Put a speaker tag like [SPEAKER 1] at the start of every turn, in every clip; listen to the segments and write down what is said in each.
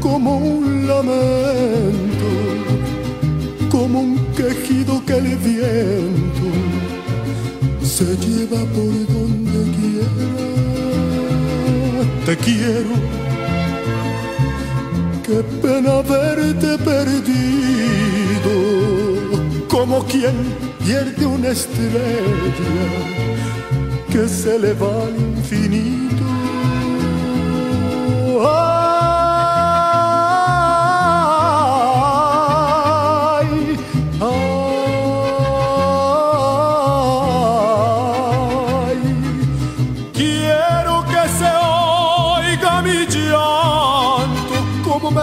[SPEAKER 1] como un lamento, como un quejido que el viento se lleva por donde quiera. Te quiero, qué pena verte perdido, como quien pierde una estrella que se le va al infinito.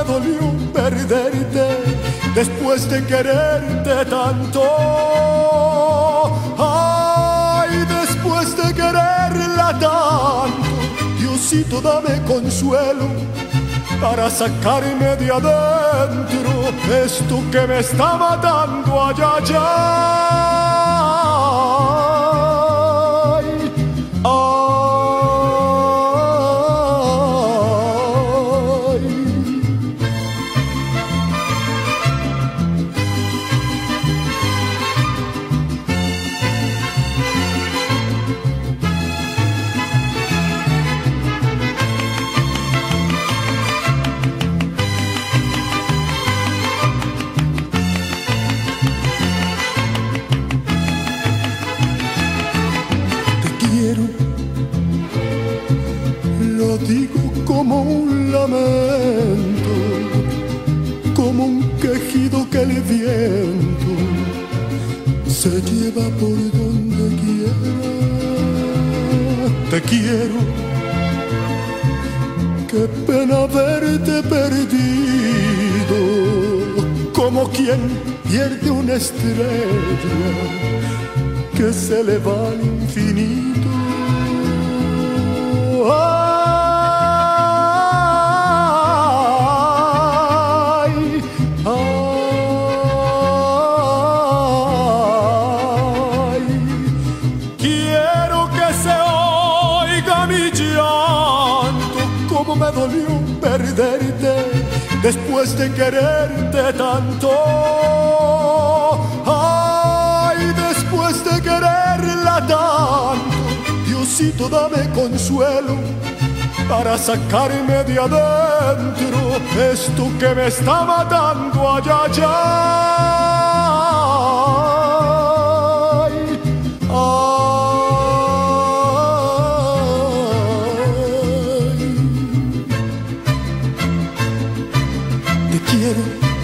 [SPEAKER 1] Dolió perderte después de quererte tanto. Ay, después de quererla tanto, Diosito dame consuelo para sacarme de adentro esto que me está matando allá, allá. Como un lamento, como un quejido que el viento se lleva por donde quiera. Te quiero, qué pena verte perdido, como quien pierde una estrella que se le va al infinito. Ay, mi llanto, como me dolió perderte después de quererte tanto. Ay, después de quererla tanto, Diosito dame consuelo para sacarme de adentro esto que me está matando allá, allá. you